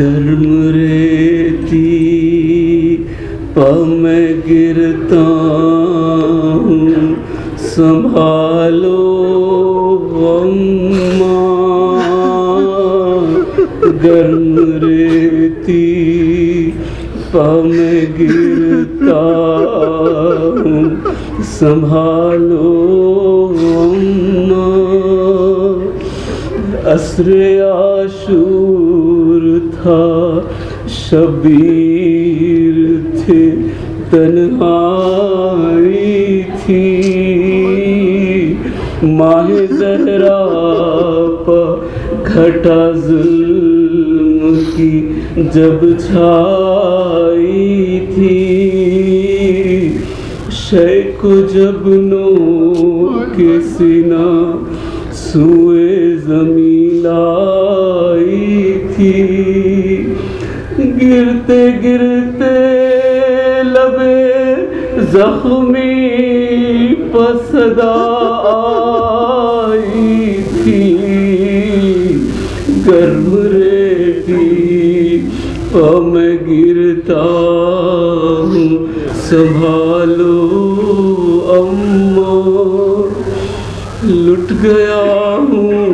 گرم ریتی پا میں گرتا ہوں۔ سنبھالو اماں گرم ریتی پا میں گرتا ہوں۔ سنبھالو اماں عصر عاشور۔ تھا، شبیر تھے تنہائی تھی۔ ماہ زہرا پا گھٹا ظلم کی جب چھائی تھی۔ شیخ جب نو کے سینہ سوئے زمین گرتے گرتے لبے زخمی پسدا آئی تھی۔ گرم ریتی پا میں گرتا ہوں، سنبھالو اماں۔ لٹ گیا ہوں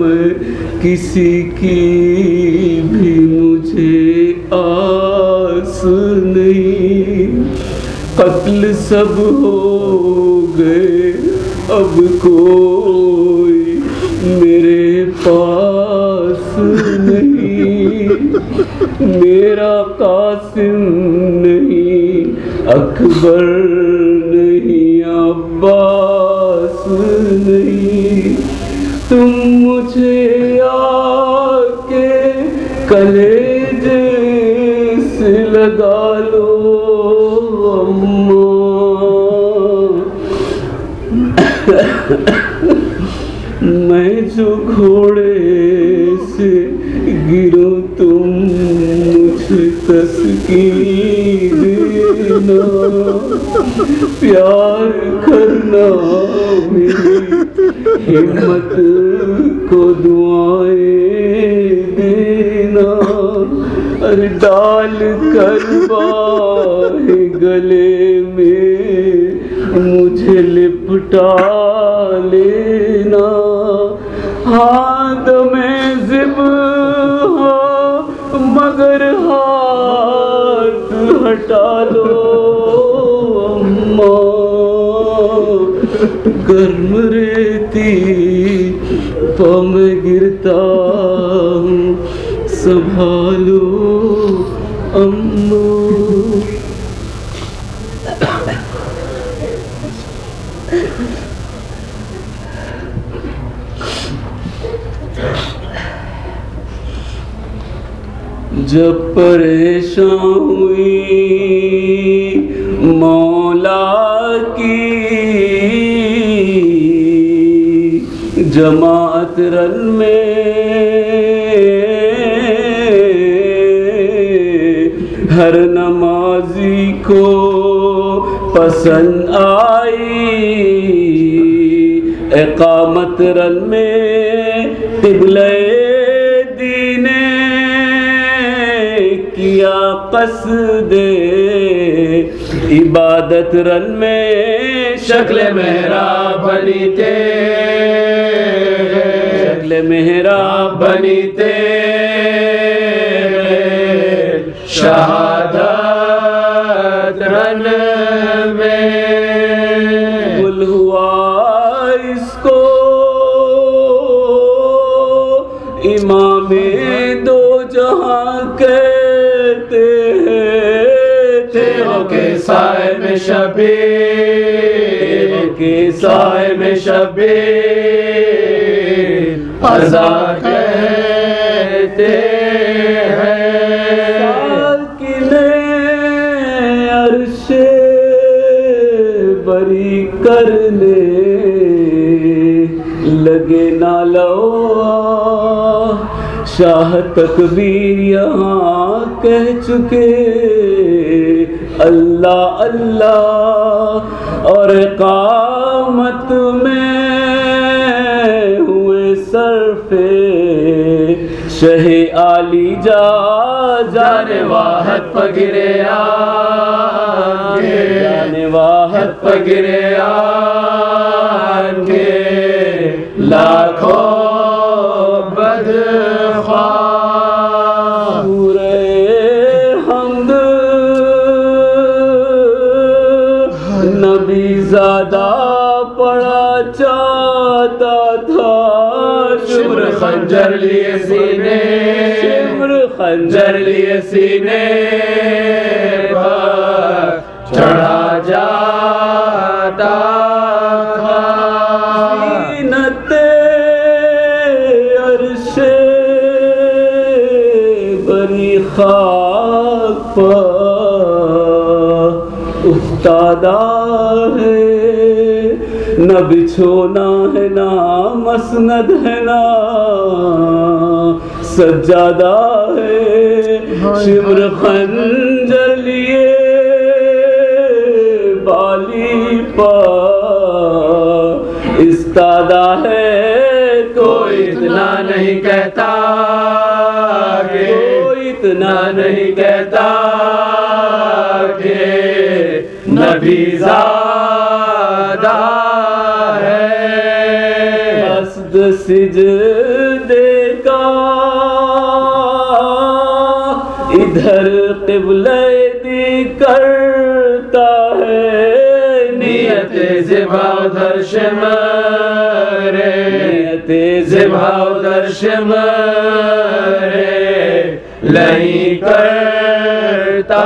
میں کسی کی آس نہیں۔ قتل سب ہو گئے، اب کوئی میرے پاس نہیں۔ میرا قاسم نہیں، اکبر میں جو گھوڑے سے گروں، تم مجھے تسکین دینا۔ پیار کرنا میری ہمت کو دعائیں دینا۔ ارے ڈال کر گرم ریتی پا میں گرتا ہوں سنبھالو اماں جب پریشان ہوئی جماعت رن میں ہر نمازی کو پسند آئی۔ اقامت رن میں قبلہ دین کیا قصد۔ عبادت رن میں شکل مہرا بنی تے شکل مہرا بنی تے شہادت رن میں۔ گل ہوا اس کو امام دو جہاں کہتے ہیں تیروں کے سائے میں شبیر کے سائے میں شبیر۔ ازا کہتے ہیں، عرش بری کرنے لگے نالو شاہ تکبیر یہاں کہہ چکے۔ اللہ اللہ اور قامت شہ علی جا جان واحد پگرے آنگے۔ جان واحد پگرے آنگے۔ لاکھوں بدخواہ نبی زادہ پڑا چاہتا خنجر لیے سینے خنجر لیے سینے پر چڑھا جاتا تھا۔ زینت عرش بری خاک پر افتادہ ہے۔ نہ بچھونا ہے نہ مسند ہے نہ سجادہ ہے شمر خنجر لیے بالی پا۔ استادہ ہے کوئی اتنا نہیں کہتا کہ کوئی اتنا نہیں کہتا کہ نبی زادہ سجدے کا ادھر قبلہ دی کرتا ہے نیت زبا ادھر شمرے نیت زبا ادھر شمرے نہیں کرتا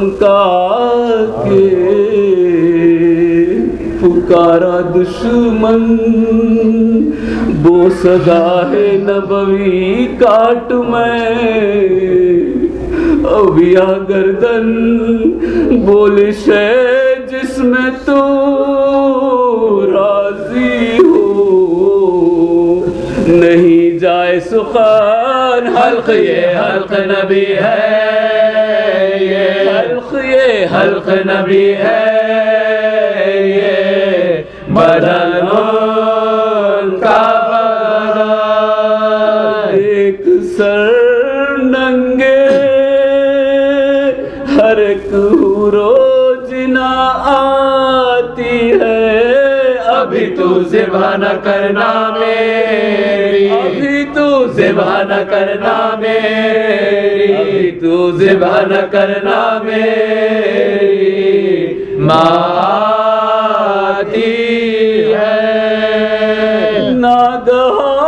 چمکا کے پکارا دشمن بو سدا ہے نبوی کاٹ میں ابیا گردن بول شے جس میں تو راضی ہو نہیں جائے سخان حلق یہ حلق نبی ہے حلق یہ حلق نبی ہے یہ بدن کا بدن۔ ایک سر ننگے ہر ایک روز آتی ہے۔ ابھی تو ذبح نہ کرنا میری نہ کرنا میری تو ذبح نہ کرنا میری ماتی ہے۔ ناگہان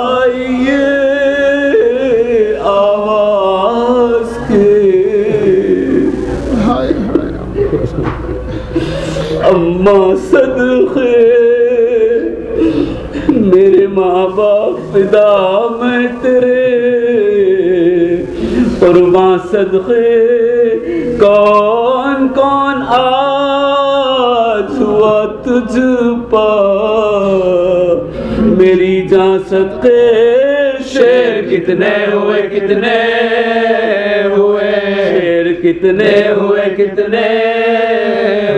آئیے صدقے۔ کون کون آج ہوا تجھ پا میری جان صدقے۔ شیر کتنے ہوئے کتنے ہوئے؟ شیر کتنے ہوئے کتنے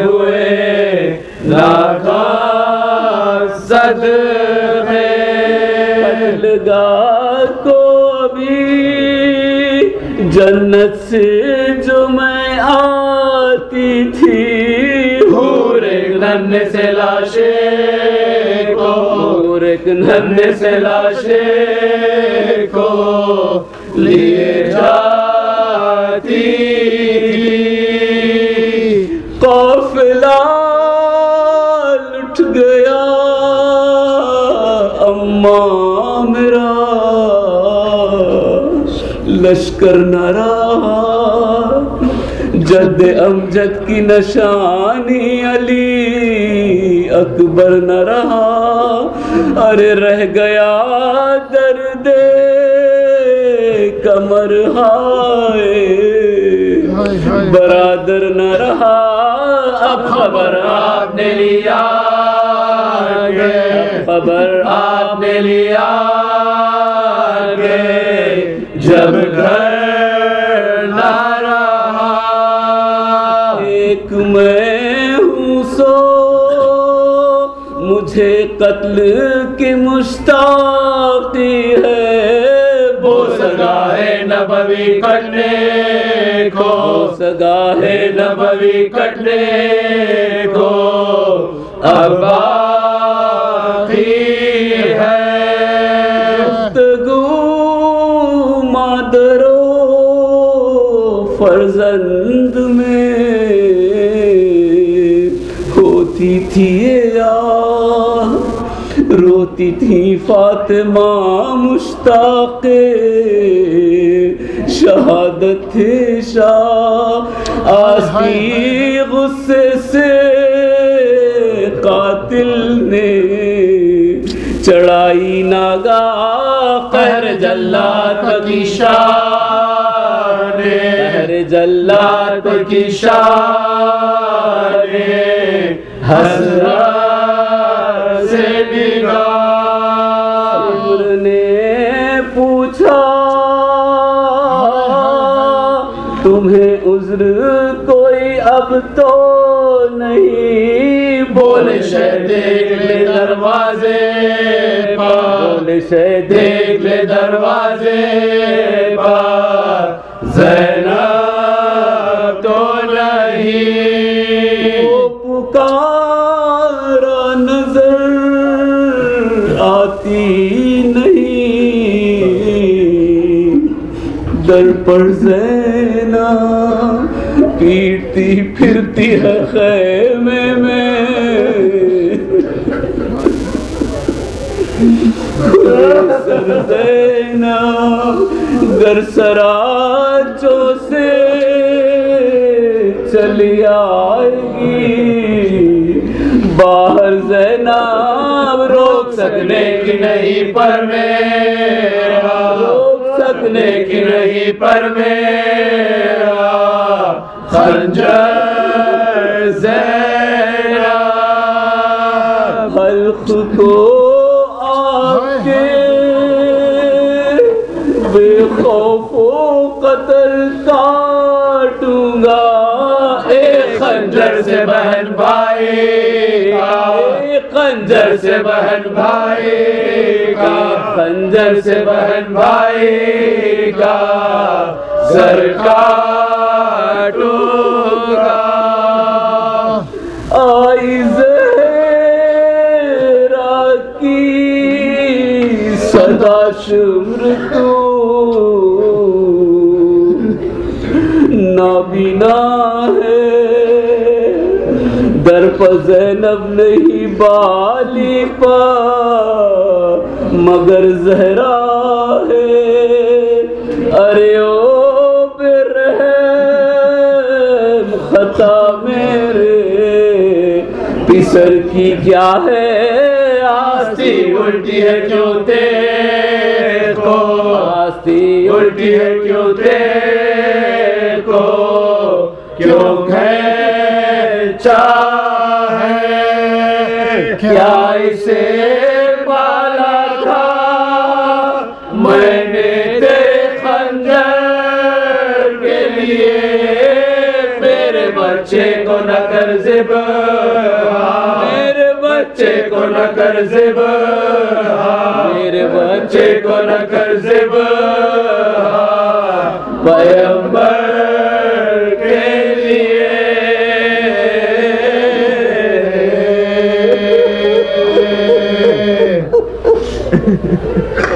ہوئے؟ لاکھوں صدقے۔ جنت سے جو میں آتی تھی۔ حور نن سے لاشے کو۔ نن سے لاشے کو لیے جاتی تھی۔ قافلہ لٹ گیا اما میرا لشکر نہ رہا جد امجد کی نشانی علی اکبر نہ رہا ارے رہ گیا درد کمر ہائے برادر نہ رہا اب خبر آپ نے لیا خبر آپ نے لیا۔ قتل کی مشتاقی ہے۔ وہ سگا ہے نبوی کٹنے کو۔ سگا ہے ہے نبوی کٹنے کو۔ اب روتی تھی فاطمہ مشتاق، شہادت شاہ آسی غصے سے قاتل نے چڑھائی ناگا قہر جلات کی شان قہر جلات کی شان حسرت تمہیں عذر کوئی اب تو نہیں۔ بول شہ دیکھ لے دروازے بول شہ دیکھ لے دروازے پر۔ زینب تو نہیں۔ وہ پکارا نظر آتی در پر زینا پیٹتی پھرتی ہے خیمے میں۔ سر زینا گر سراچوں سے چلی آئے گی۔ باہر زینب روک سکنے کی نہیں پر میرا۔ روک سکنے کی نہیں پر میرا، خنجر زینا خلق کو آ کے بے خوف و قتل کاٹوں گا۔ ایک خنجر سے بہن بھائی خنجر سے بہن بھائی کا خنجر سے بہن بھائی کا، سر کاٹوں گا۔ آئی زہرا کی صدا شمر تو، نابینا در زینب نہیں، بالی پا مگر زہرا ہے۔ ارے او برہم خطا میرے۔ پسر کی کیا ہے؟ آستی الٹی ہے کیوں تیرے کو؟ آستی الٹی ہے کیوں تیرے کو؟ کیوں کیا اسے پالا تھا؟ میں نے تیرے خنجر کے لیے میرے بچے کو نہ کر زب میرے بچے کو نہ کر زب میرے بچے بچے کو نہ کر زب پیمبر کے لیے